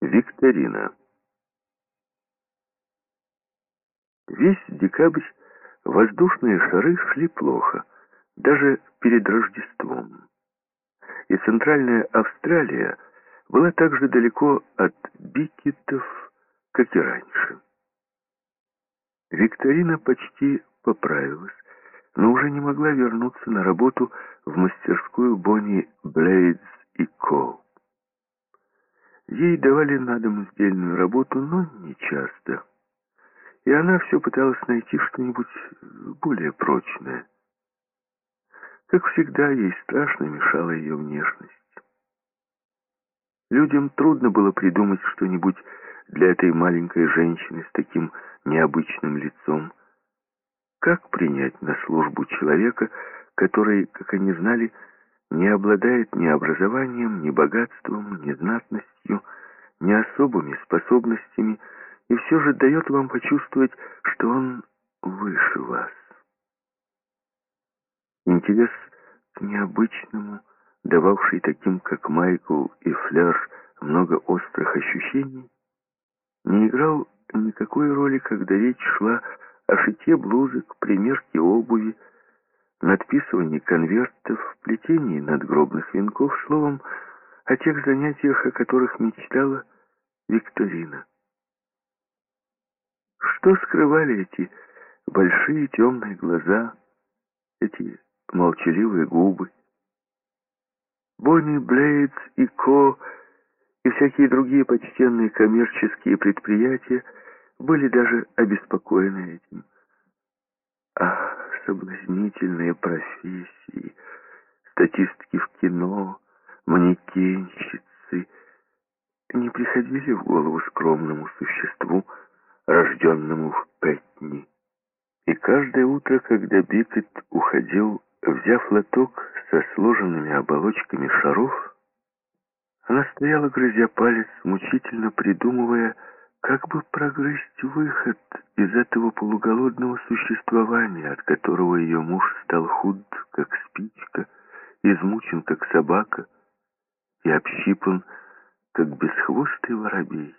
Викторина. Весь декабрь воздушные шары шли плохо, даже перед Рождеством. И Центральная Австралия была так же далеко от Бикетов, как и раньше. Викторина почти поправилась, но уже не могла вернуться на работу в мастерскую Бонни Блейдс и Ко. Ей давали на дом сдельную работу, но не часто. И она все пыталась найти что-нибудь более прочное. Как всегда, ей страшно мешала ее внешность. Людям трудно было придумать что-нибудь для этой маленькой женщины с таким необычным лицом. Как принять на службу человека, который, как они знали, не обладает ни образованием, ни богатством, ни знатностью, ни особыми способностями, и все же дает вам почувствовать, что он выше вас. Интерес к необычному, дававший таким, как Майкл и Флер, много острых ощущений, не играл никакой роли, когда речь шла о шитье блузок, примерке обуви, надписывании конвертов, плетении надгробных венков, словом, о тех занятиях, о которых мечтала Викторина. Что скрывали эти большие темные глаза, эти молчаливые губы? Бонни Блейдс и Ко и всякие другие почтенные коммерческие предприятия были даже обеспокоены этим. Ах, соблазнительные профессии, статистки в кино, манекенщицы не приходили в голову скромному существу, рожденному в Петни. И каждое утро, когда Бикет уходил, взяв лоток со сложенными оболочками шаров, она стояла, грызя палец, мучительно придумывая, как бы прогрызть выход из этого полуголодного существования, от которого ее муж стал худ, как спичка, измучен, как собака, и общипан, как бесхвостый воробей.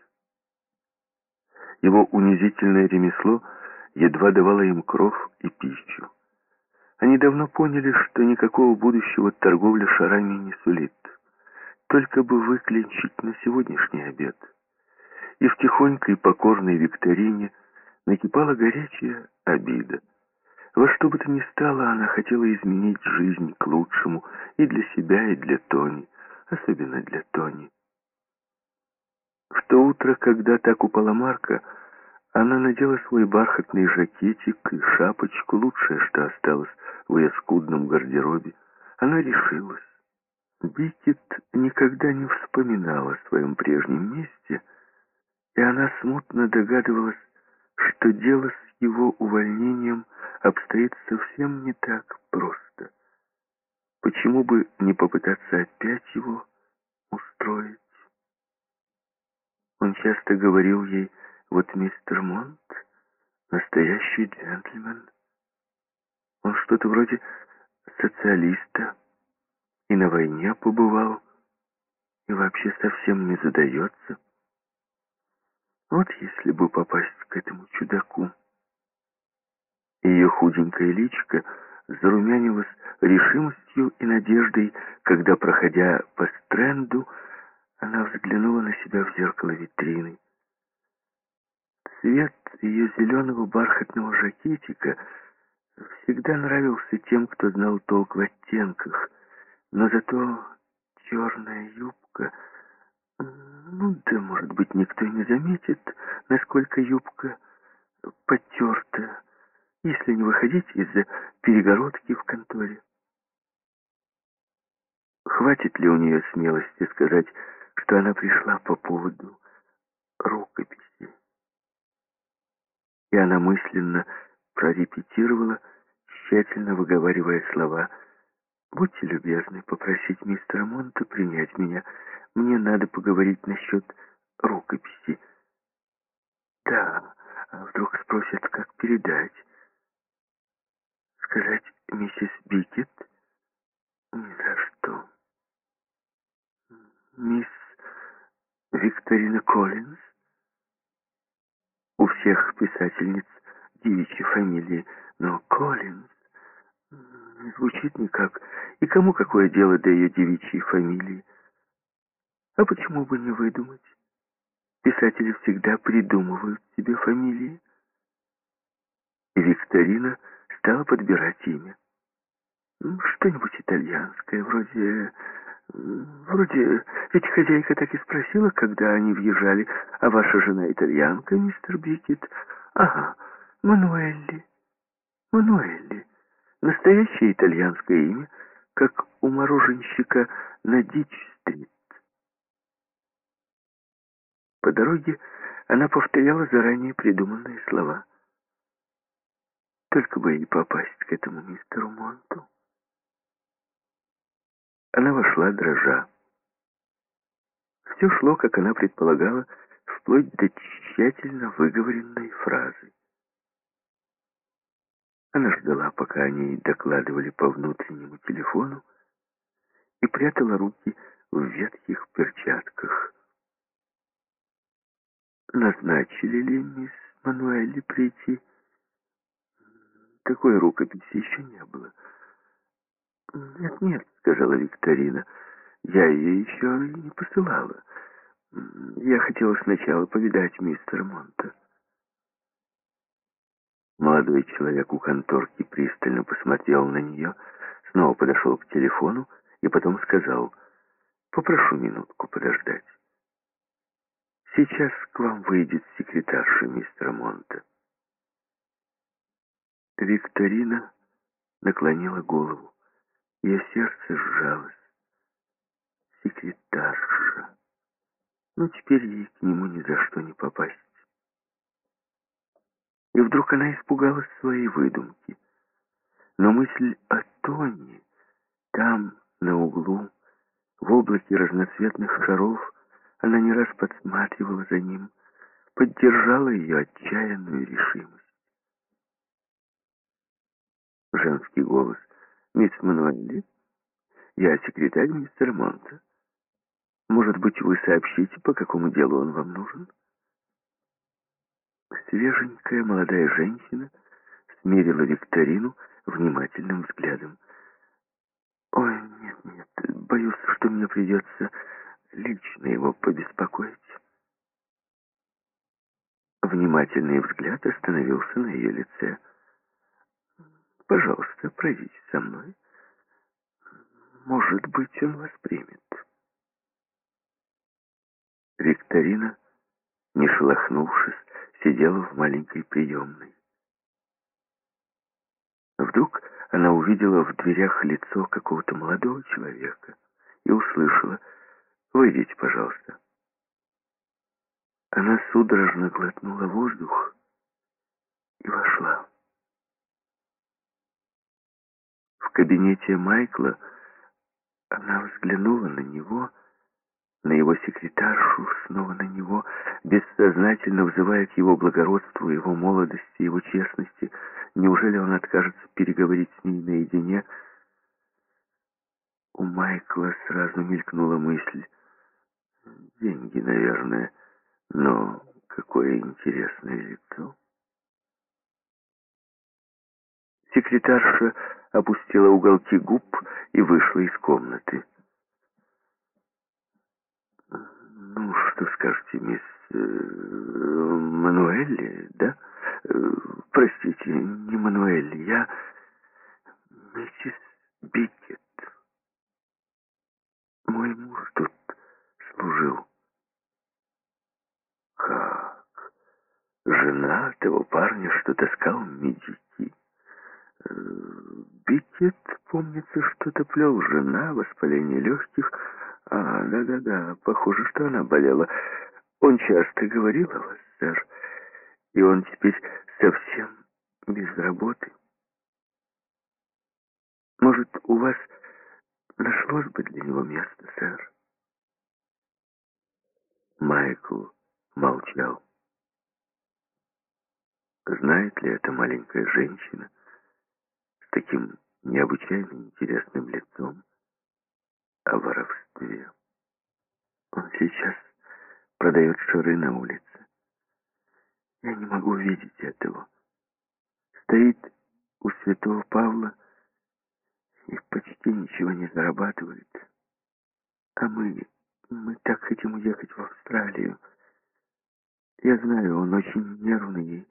Его унизительное ремесло едва давало им кров и пищу. Они давно поняли, что никакого будущего торговля шарами не сулит. Только бы выклинчить на сегодняшний обед — и в тихонькой покорной викторине накипала горячая обида. Во что бы то ни стало, она хотела изменить жизнь к лучшему и для себя, и для Тони, особенно для Тони. В то утро, когда так упала Марка, она надела свой бархатный жакетик и шапочку, лучшее, что осталось в ее скудном гардеробе. Она решилась. Бикет никогда не вспоминала о своем прежнем месте — и она смутно догадывалась, что дело с его увольнением обстоит совсем не так просто. Почему бы не попытаться опять его устроить? Он часто говорил ей, вот мистер Монт, настоящий джентльмен. Он что-то вроде социалиста и на войне побывал, и вообще совсем не задается. Вот если бы попасть к этому чудаку. Ее худенькая личка зарумянилась решимостью и надеждой, когда, проходя по стренду, она взглянула на себя в зеркало витрины. Цвет ее зеленого бархатного жакетика всегда нравился тем, кто знал толк в оттенках, но зато черная юбка — да, может быть, никто не заметит, насколько юбка потерта, если не выходить из-за перегородки в конторе. Хватит ли у нее смелости сказать, что она пришла по поводу рукописи? И она мысленно прорепетировала, тщательно выговаривая слова «Будьте любезны попросить мистера Монта принять меня мне надо поговорить насчет рукописи. Да, а вдруг спросят, как передать. Сказать миссис Бикет? Ни за что. Мисс Викторина Коллинз. У всех писательниц девичьи фамилии, но Коллинз не звучит никак. И кому какое дело до ее девичьей фамилии? А почему бы не выдумать? Писатели всегда придумывают себе фамилии. Викторина стала подбирать имя. Что-нибудь итальянское, вроде... Вроде... Ведь хозяйка так и спросила, когда они въезжали, а ваша жена итальянка, мистер Бикет? Ага, Мануэлли. Мануэлли. Настоящее итальянское имя, как у мороженщика на Дич-стрит. По дороге она повторяла заранее придуманные слова. Только бы и попасть к этому мистеру Монту. Она вошла, дрожа. Все шло, как она предполагала, вплоть до тщательно выговоренной фразы. Она ждала, пока они докладывали по внутреннему телефону, и прятала руки в ветхих перчатках. Назначили ли мисс Мануэли прийти? Такой рукописи еще не было. «Нет, нет», — сказала Викторина, — «я ее еще не посылала. Я хотела сначала повидать мистера Монта». Молодой человек у конторки пристально посмотрел на нее, снова подошел к телефону и потом сказал, «Попрошу минутку подождать. Сейчас к вам выйдет секретарша мистера Монта». Викторина наклонила голову. Ее сердце сжалось. Секретарша. Но теперь ей к нему ни за что не попасть. И вдруг она испугалась своей выдумки. Но мысль о Тоне, там, на углу, в облаке разноцветных шаров, она не раз подсматривала за ним, поддержала ее отчаянную решимость. Женский голос — «Мисс Мануэлли, я секретарь мистера Монта. Может быть, вы сообщите, по какому делу он вам нужен?» Свеженькая молодая женщина смерила Викторину внимательным взглядом. «Ой, нет, нет, боюсь, что мне придется лично его побеспокоить». Внимательный взгляд остановился на ее лице. Пожалуйста, пройдите со мной. Может быть, он вас примет. Викторина, не шелохнувшись, сидела в маленькой приемной. Вдруг она увидела в дверях лицо какого-то молодого человека и услышала «Выйдите, пожалуйста». Она судорожно глотнула воздух и вошла. В кабинете Майкла она взглянула на него, на его секретаршу, снова на него, бессознательно взывая к его благородству, его молодости, его честности. Неужели он откажется переговорить с ней наедине? У Майкла сразу мелькнула мысль. Деньги, наверное, но какое интересное лицо. Секретарша опустила уголки губ и вышла из комнаты. «Ну, что скажете, мисс э, Мануэлли, да? Э, простите, не Мануэлли, я миссис Бикет. Мой муж тут служил. Как? Жена того парня, что таскал медики. Бикет, помнится, что-то плел жена, воспаление легких. А, да-да-да, похоже, что она болела. Он часто говорил о вас, сэр, и он теперь совсем без работы. Может, у вас нашлось бы для него место, сэр? Майкл молчал. Знает ли эта маленькая женщина, таким необычайно интересным лицом о воровстве. Он сейчас продает шары на улице. Я не могу видеть этого. Стоит у святого Павла и почти ничего не зарабатывает. А мы, мы так хотим уехать в Австралию. Я знаю, он очень нервный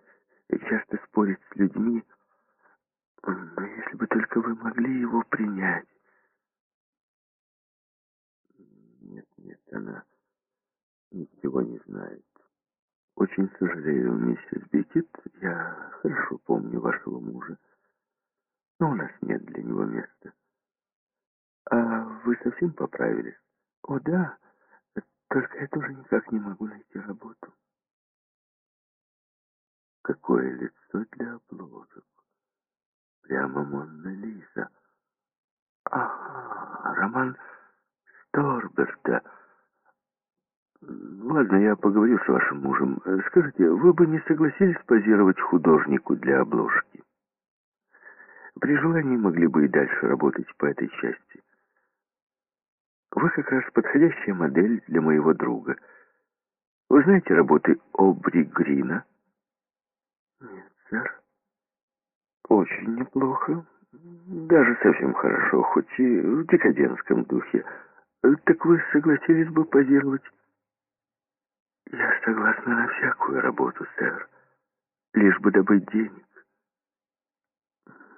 и часто спорит с людьми. Но если бы только вы могли его принять. Нет, нет, она ничего не знает. Очень сожалею, миссис Бикет, я хорошо помню вашего мужа, но у нас нет для него места. А вы совсем поправились? О, да, только я тоже никак не могу найти работу. Какое лицо для обложек. Прямо Монна Лиза. Ага, роман Сторберта. Ладно, я поговорю с вашим мужем. Скажите, вы бы не согласились позировать художнику для обложки? При желании могли бы и дальше работать по этой части. Вы как раз подходящая модель для моего друга. Вы знаете работы Обри Грина? Нет, сэр. Очень неплохо. Даже совсем хорошо, хоть и в декадентском духе. Так вы согласились бы позировать «Я согласна на всякую работу, сэр, лишь бы добыть денег.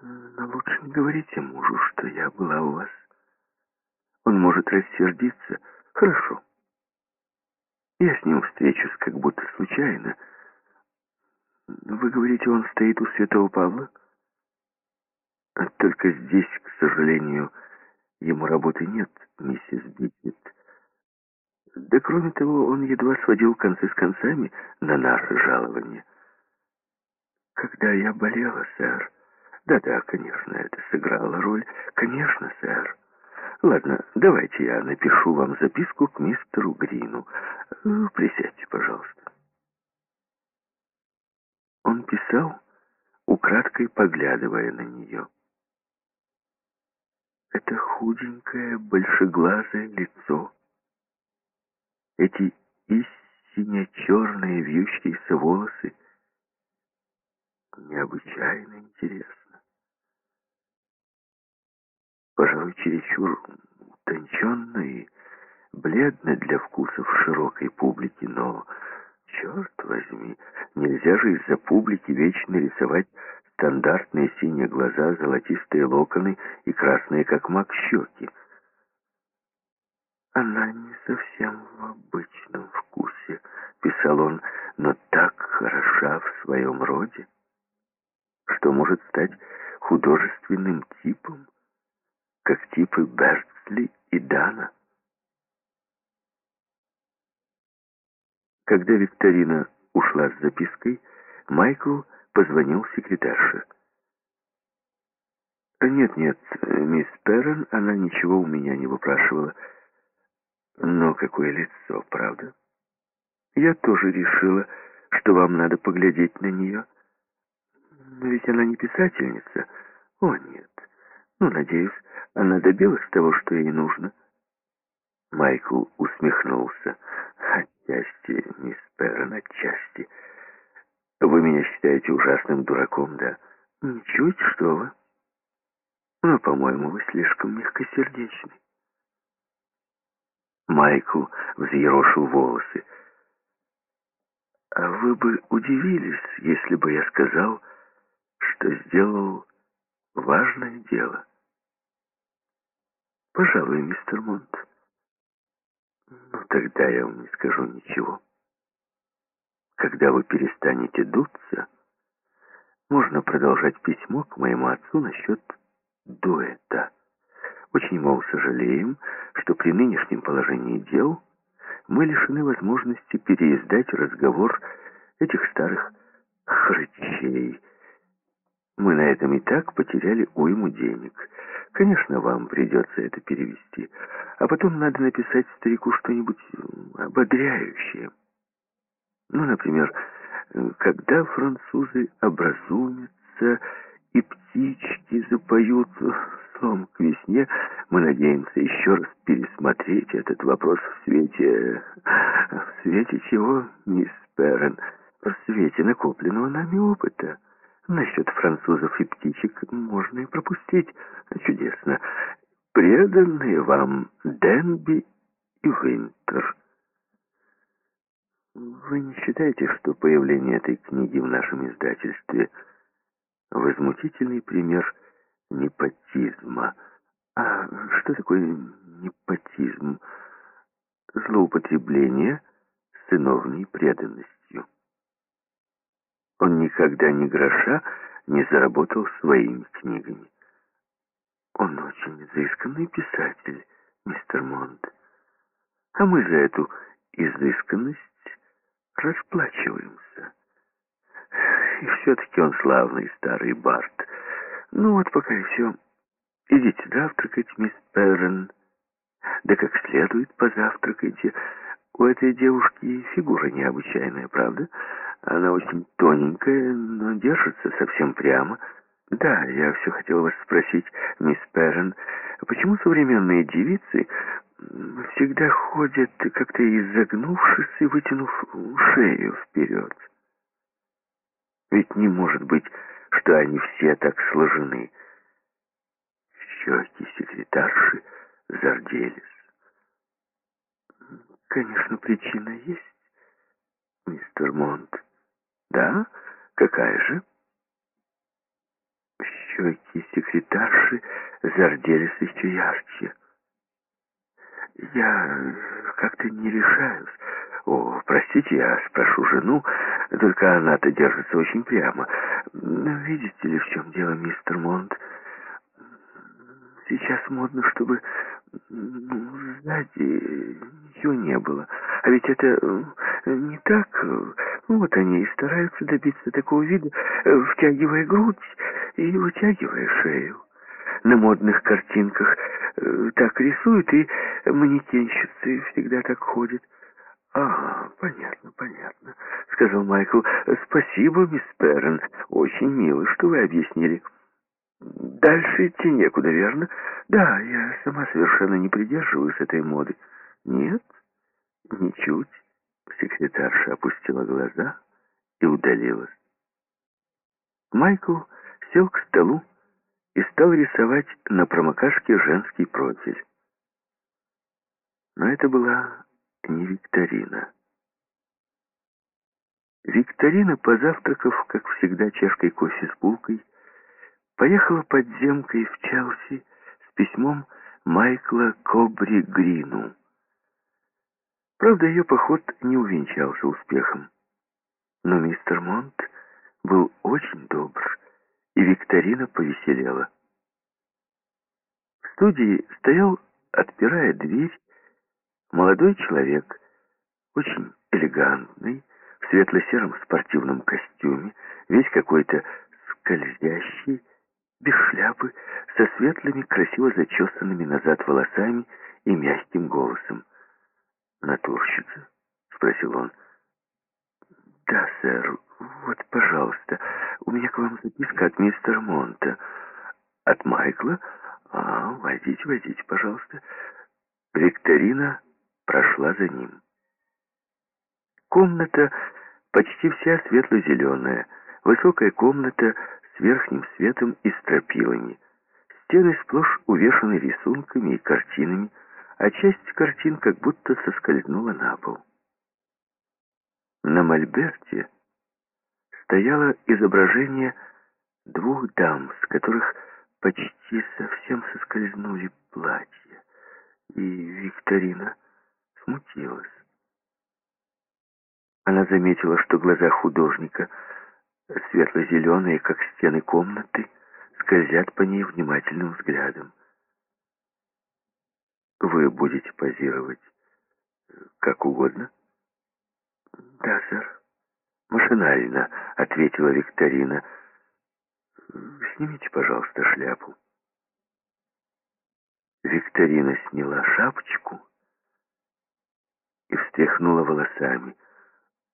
Но лучше не говорите мужу, что я была у вас. Он может рассердиться. Хорошо. Я с ним встречусь как будто случайно. Вы говорите, он стоит у Святого Павла? Только здесь, к сожалению, ему работы нет, миссис Битнет. Да кроме того, он едва сводил концы с концами на наше жалование. Когда я болела, сэр... Да-да, конечно, это сыграло роль. Конечно, сэр. Ладно, давайте я напишу вам записку к мистеру Грину. Присядьте, пожалуйста. Он писал, украдкой поглядывая на нее. Это худенькое, большеглазое лицо эти истинно черные вьющиеся волосы необычайно интересно. Пожалуй, чересчур утонченно и бледно для вкусов широкой публики, но, черт возьми, нельзя же из-за публики вечно рисовать стандартные синие глаза, золотистые локоны и красные, как мак, щеки. Она не совсем в обычном вкусе, писал он, но так хороша в своем роде, что может стать художественным типом, как типы Бертсли и Дана. Когда Викторина ушла с запиской, Майкл позвонил секретарше. «Нет-нет, мисс Перрон, она ничего у меня не выпрашивала». Но какое лицо, правда? Я тоже решила, что вам надо поглядеть на нее. Но ведь она не писательница. О, нет. Ну, надеюсь, она добилась того, что ей нужно. Майкл усмехнулся. Отчасти, мисс Перрон, отчасти. Вы меня считаете ужасным дураком, да? Ничуть, что вы. Но, по-моему, вы слишком мягкосердечны. Майкл взъерошил волосы. «А вы бы удивились, если бы я сказал, что сделал важное дело?» «Пожалуй, мистер Монт». «Ну, тогда я вам не скажу ничего. Когда вы перестанете дуться, можно продолжать письмо к моему отцу насчет дуэта». Очень, мол, сожалеем, что при нынешнем положении дел мы лишены возможности переиздать разговор этих старых хрычей. Мы на этом и так потеряли уйму денег. Конечно, вам придется это перевести. А потом надо написать старику что-нибудь ободряющее. Ну, например, когда французы образумятся и птички запоют словом, к весне мы надеемся еще раз пересмотреть этот вопрос в свете... В свете чего, мисс Перрен? В свете накопленного нами опыта. Насчет французов и птичек можно и пропустить. Чудесно. Преданные вам Денби и Винтер. Вы не считаете, что появление этой книги в нашем издательстве возмутительный пример непотизма? А что такое непотизм? Злоупотребление сыновней преданностью. Он никогда ни гроша не заработал своими книгами. Он очень изысканный писатель, мистер Монт. А мы за эту изысканность расплачиваемся. И все-таки он славный старый Барт. Ну вот пока и все. Идите завтракать, мисс Перрен. Да как следует позавтракайте. У этой девушки фигура необычайная, правда? Она очень тоненькая, но держится совсем прямо. Да, я все хотел вас спросить, мисс Перрен, почему современные девицы всегда ходят как-то изогнувшись и вытянув шею вперед. Ведь не может быть, что они все так сложены. Щеки секретарши зарделись. Конечно, причина есть, мистер Монт. Да? Какая же? Щеки секретарши зарделись еще ярче. Я как-то не решаюсь. О, простите, я спрошу жену, только она-то держится очень прямо. Видите ли, в чем дело, мистер Монт? Сейчас модно, чтобы ну, сзади ничего не было. А ведь это не так. Вот они и стараются добиться такого вида, втягивая грудь и вытягивая шею. На модных картинках э, так рисуют, и манекенщицы всегда так ходят. «Ага, понятно, понятно», — сказал Майкл. «Спасибо, мисс Перрон. Очень мило, что вы объяснили». «Дальше идти некуда, верно?» «Да, я сама совершенно не придерживаюсь этой моды». «Нет, ничуть». Секретарша опустила глаза и удалилась. Майкл сел к столу и стал рисовать на промокашке женский профиль. Но это была не викторина. Викторина, позавтракав, как всегда, чашкой кофе с булкой, поехала подземкой в Челси с письмом Майкла Кобри Грину. Правда, ее поход не увенчался успехом. Но мистер Монт был очень добр, и Викторина повеселела. В студии стоял, отпирая дверь, молодой человек, очень элегантный, в светло-сером спортивном костюме, весь какой-то скользящий, без шляпы, со светлыми, красиво зачесанными назад волосами и мягким голосом. «Натурщица?» — спросил он. «Да, сэр. Вот, пожалуйста, у меня к вам записка от мистера Монта. От Майкла? А, войдите, войдите, пожалуйста». Викторина прошла за ним. Комната почти вся светло-зеленая, высокая комната с верхним светом и стропилами. Стены сплошь увешаны рисунками и картинами, а часть картин как будто соскользнула на пол. На мольберте стояло изображение двух дам, с которых почти совсем соскользнули платья, и Викторина смутилась. Она заметила, что глаза художника, светло-зеленые, как стены комнаты, скользят по ней внимательным взглядом. «Вы будете позировать как угодно?» «Да, сэр», — машинально ответила Викторина. «Снимите, пожалуйста, шляпу». Викторина сняла шапочку и встряхнула волосами.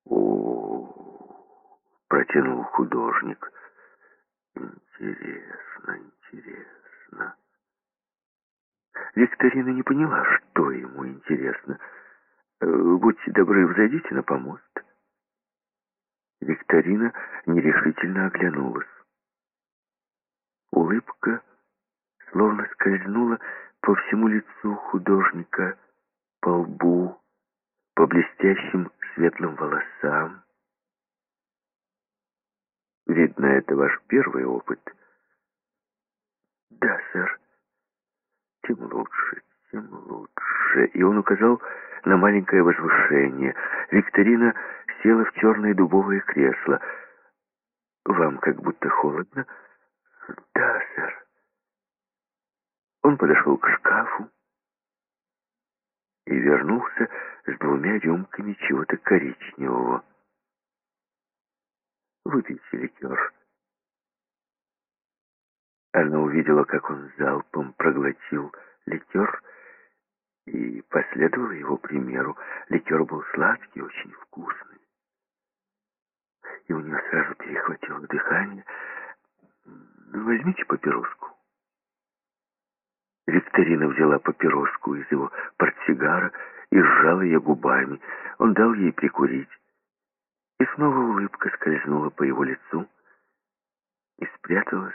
О, протянул художник. Интересно, интересно. Викторина не поняла, что ему интересно. «Э, «Будьте добры, взойдите на помост». Викторина нерешительно оглянулась. Улыбка словно скользнула по всему лицу художника, по лбу, по блестящим светлым волосам. Видно, это ваш первый опыт. Да, сэр. Тем лучше, тем лучше. И он указал на маленькое возвышение. Викторина села в черное дубовое кресло. Вам как будто холодно? Да, сэр. Он подошел к шкафу и вернулся с двумя рюмками чего-то коричневого. «Выпейте ликер». Она увидела, как он залпом проглотил ликер и последовала его примеру. Ликер был сладкий, очень вкусный. И у нее сразу перехватило дыхание. «Возьмите папироску». Викторина взяла папироску из его портсигара и сжала ее губами. Он дал ей прикурить. И снова улыбка скользнула по его лицу и спряталась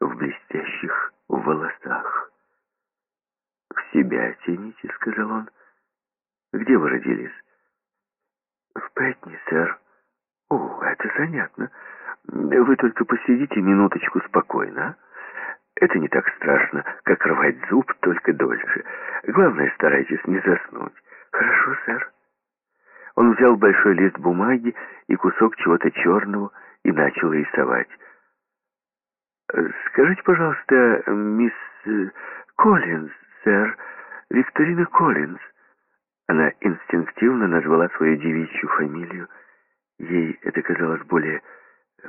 в блестящих волосах. «В себя тяните», — сказал он. «Где вы родились?» «В Пэтни, сэр». «О, это занятно. Вы только посидите минуточку спокойно, а?» Это не так страшно, как рвать зуб, только дольше. Главное, старайтесь не заснуть. Хорошо, сэр. Он взял большой лист бумаги и кусок чего-то черного и начал рисовать. «Скажите, пожалуйста, мисс Коллинз, сэр, Викторина Коллинз». Она инстинктивно назвала свою девичью фамилию. Ей это казалось более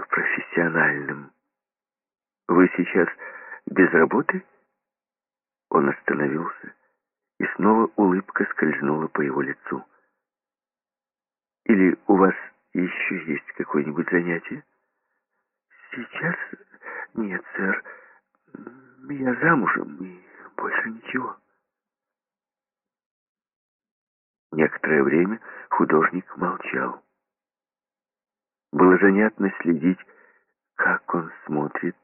профессиональным. «Вы сейчас без работы?» Он остановился, и снова улыбка скользнула по его лицу. «Или у вас еще есть какое-нибудь занятие?» «Сейчас нет, сэр. Я замужем, и больше ничего». Некоторое время художник молчал. Было занятно следить, как он смотрит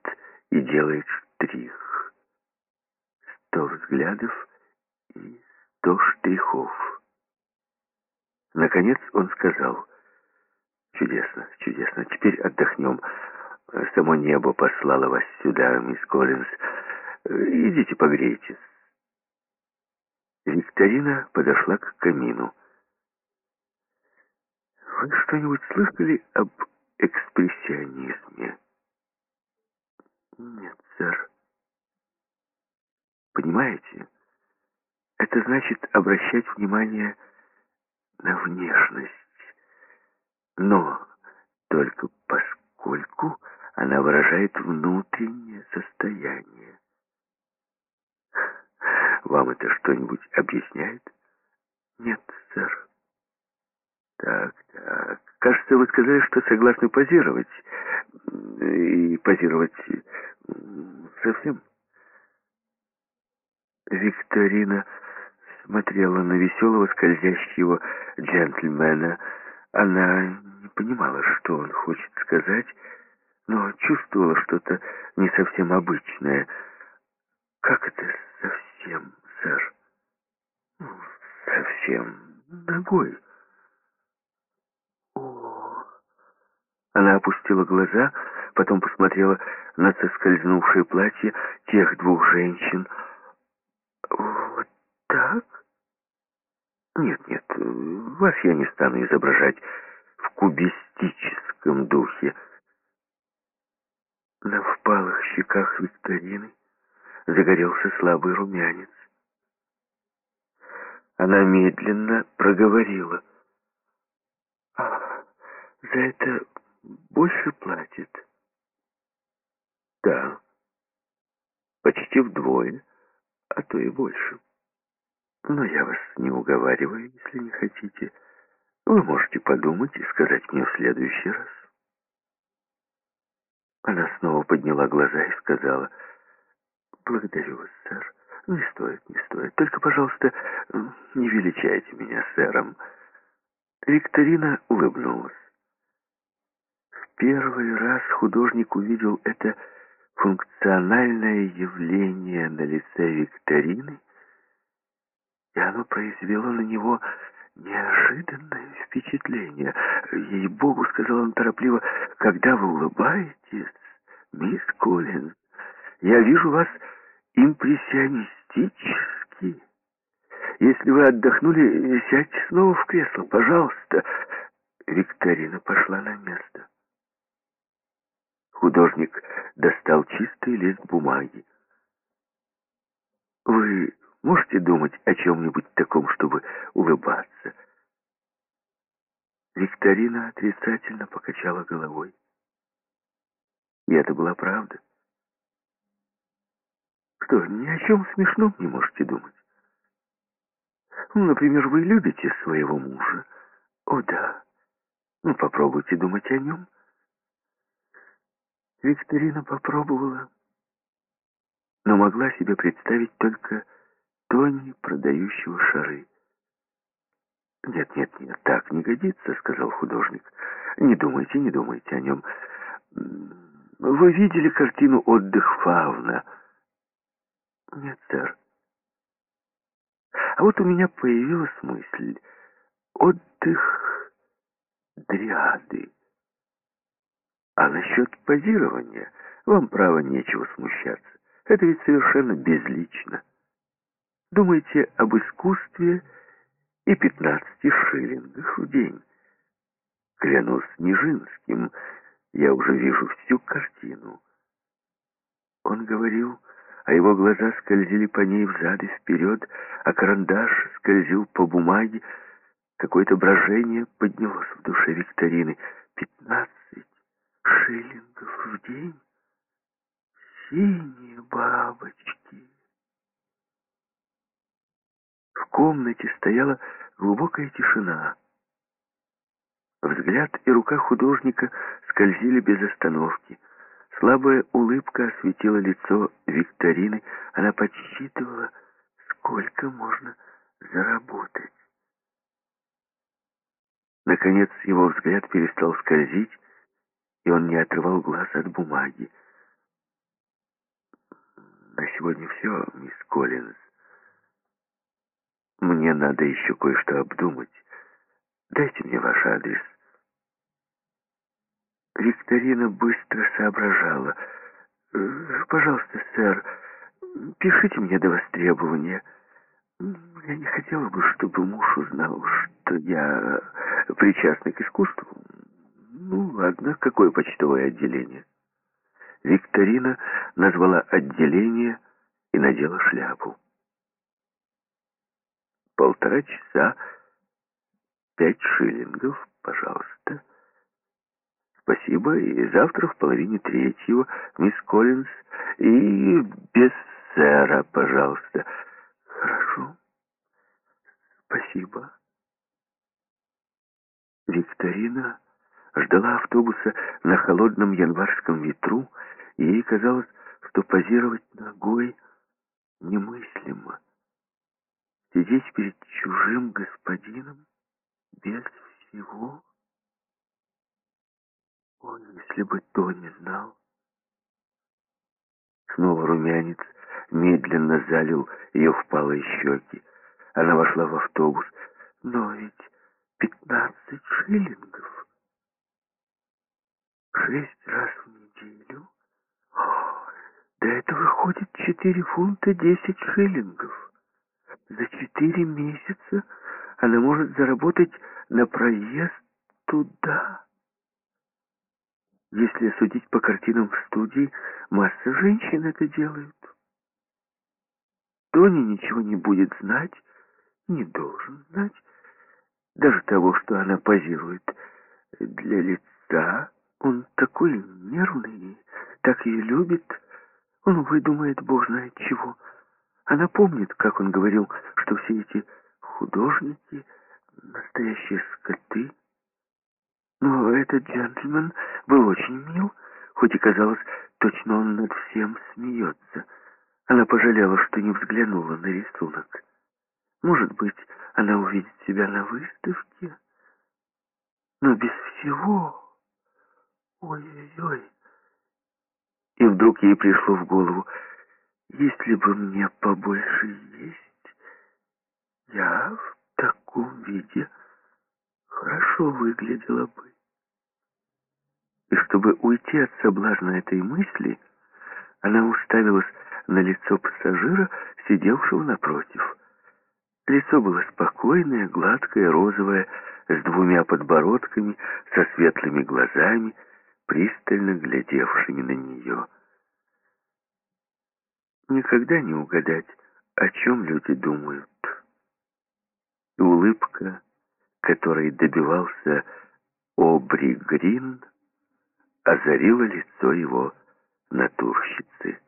и делает штрих. Сто взглядов и сто штрихов. Наконец он сказал, «Чудесно, чудесно, теперь отдохнем. Само небо послало вас сюда, мисс Коллинз. Идите погрейтесь». Викторина подошла к камину. «Вы что-нибудь слышали об экспрессионизме?» «Нет, сэр». Понимаете? Это значит обращать внимание на внешность. Но только поскольку она выражает внутреннее состояние. Вам это что-нибудь объясняет? Нет, сэр. Так, так. Кажется, вы сказали, что согласны позировать. И позировать совсем Викторина смотрела на веселого скользящего джентльмена. Она не понимала, что он хочет сказать, но чувствовала что-то не совсем обычное. «Как это совсем, сэр?» «Ну, «Совсем ногой». «О!» Она опустила глаза, потом посмотрела на соскользнувшее платье тех двух женщин — вот так? Нет, нет, вас я не стану изображать в кубистическом духе. На впалых щеках Викторины загорелся слабый румянец. Она медленно проговорила. «А за это больше платит?» «Да, почти вдвое» а то и больше. Но я вас не уговариваю, если не хотите. Вы можете подумать и сказать мне в следующий раз. Она снова подняла глаза и сказала, «Благодарю вас, сэр, Не стоит, не стоит. Только, пожалуйста, не величайте меня сэром. Викторина улыбнулась. В первый раз художник увидел это функциональное явление на лице Викторины, и оно произвело на него неожиданное впечатление. Ей-богу, сказал он торопливо, когда вы улыбаетесь, мисс Коллинз, я вижу вас импрессионистически. Если вы отдохнули, сядьте снова в кресло, пожалуйста. Викторина пошла на место. Художник достал чистый лист бумаги. Вы можете думать о чем-нибудь таком, чтобы улыбаться? Викторина отрицательно покачала головой. И это была правда. Что, ни о чем смешном не можете думать? Ну, например, вы любите своего мужа. О, да. Ну, попробуйте думать о нем. Викторина попробовала, но могла себе представить только Тони, продающего шары. «Нет, нет, нет, так не годится», — сказал художник. «Не думайте, не думайте о нем. Вы видели картину «Отдых фауна»?» «Нет, сэр». А вот у меня появилась мысль. Отдых дриады. А насчет позирования вам, право, нечего смущаться. Это ведь совершенно безлично. Думайте об искусстве и 15 шиллингах в день. Клянусь Нижинским, я уже вижу всю картину. Он говорил а его глаза скользили по ней взад и вперед, а карандаш скользил по бумаге. Какое-то брожение поднялось в душе Викторины. Пятнадцать шиллингов в день? Синие бабочки. В комнате стояла глубокая тишина. Взгляд и рука художника скользили без остановки. Слабая улыбка осветила лицо Викторины. Она подсчитывала, сколько можно заработать. Наконец его взгляд перестал скользить, и он не отрывал глаз от бумаги. «На сегодня все, мисс Коллинз. Мне надо еще кое-что обдумать. Дайте мне ваш адрес». Викторина быстро соображала. «Э, «Пожалуйста, сэр, пишите мне до востребования. Я не хотела бы, чтобы муж узнал, что я причастна к искусству. Ну, ладно, какое почтовое отделение?» Викторина назвала отделение и надела шляпу. Полтора часа, пять шиллингов, пожалуйста. «Спасибо, и завтра в половине третьего, мисс Коллинз, и без сэра, пожалуйста». «Хорошо. Спасибо». Викторина ждала автобуса на холодном январском ветру, и ей казалось, что позировать ногой немыслимо. Сидеть перед чужим господином без всего... Ой, если бы Тони знал. Снова румянец медленно залил ее впалые щеки. Она вошла в автобус. Но ведь пятнадцать шиллингов. Шесть раз в неделю. О, да это выходит четыре фунта десять шиллингов. За четыре месяца она может заработать на проезд туда. Если судить по картинам в студии, масса женщин это делают. Тони ничего не будет знать, не должен знать. Даже того, что она позирует для лица. Он такой нервный, так ее любит. Он выдумает бог знает чего. Она помнит, как он говорил, что все эти художники — настоящие скоты. Но этот джентльмен был очень мил, хоть и казалось, точно он над всем смеется. Она пожалела, что не взглянула на рисунок. Может быть, она увидит себя на выставке? Но без всего... Ой-ой-ой... И вдруг ей пришло в голову, если бы мне побольше есть, я в таком виде хорошо выглядела бы. И чтобы уйти от соблазна этой мысли, она уставилась на лицо пассажира, сидевшего напротив. Лицо было спокойное, гладкое, розовое, с двумя подбородками, со светлыми глазами, пристально глядевшими на нее. Никогда не угадать, о чем люди думают. И улыбка, которой добивался Обри Грин, озарила лицо его натурщицы.